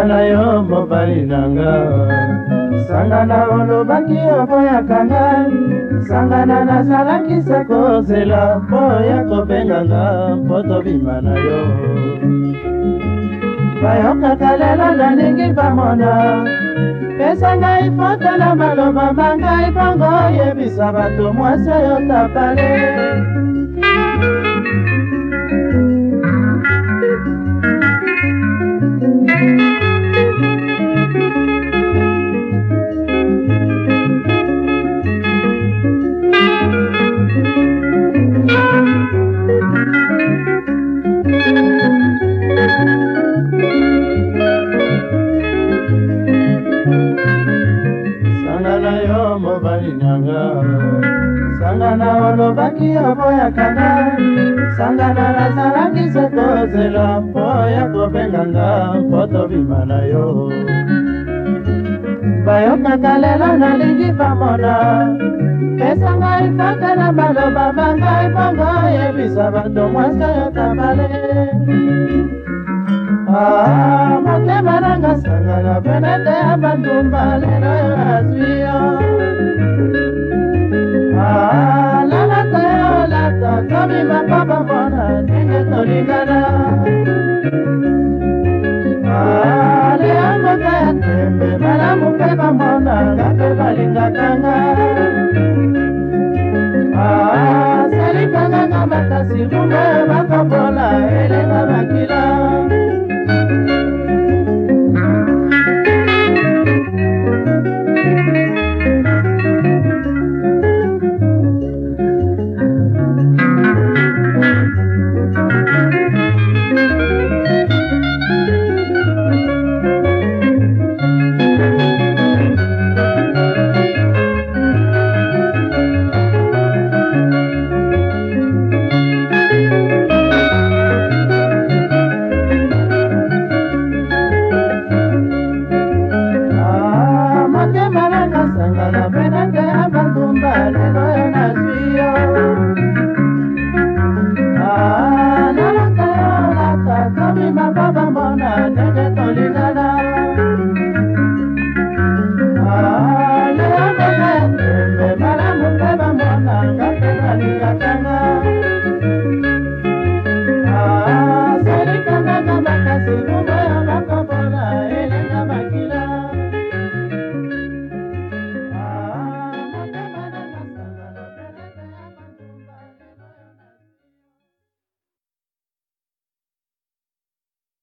sanga na yo mobali nanga sanga na olobaki oboyaka ngai sanga na nazalakisa kozela mpo ya kobenganga mpo tobima na yo bayokaka lelo nalingi bamona pesa ngai fota na maloba mangai mpongo oyebisa bato mwasi oyo tapale nanga sangana olobaki oboyakanga sangana nazalaki se kozela mpo ya kobenganga mpo tobima na yo bayokaka lelo nalingi bamona pesa ngai kaka na baloba bangai mpongo yebisa bato mwasi oyo tabale ah, motema nanga sangana penete ya batumba lelo yo nazwi yo makasi kumbe bakabola ele na baba mona dege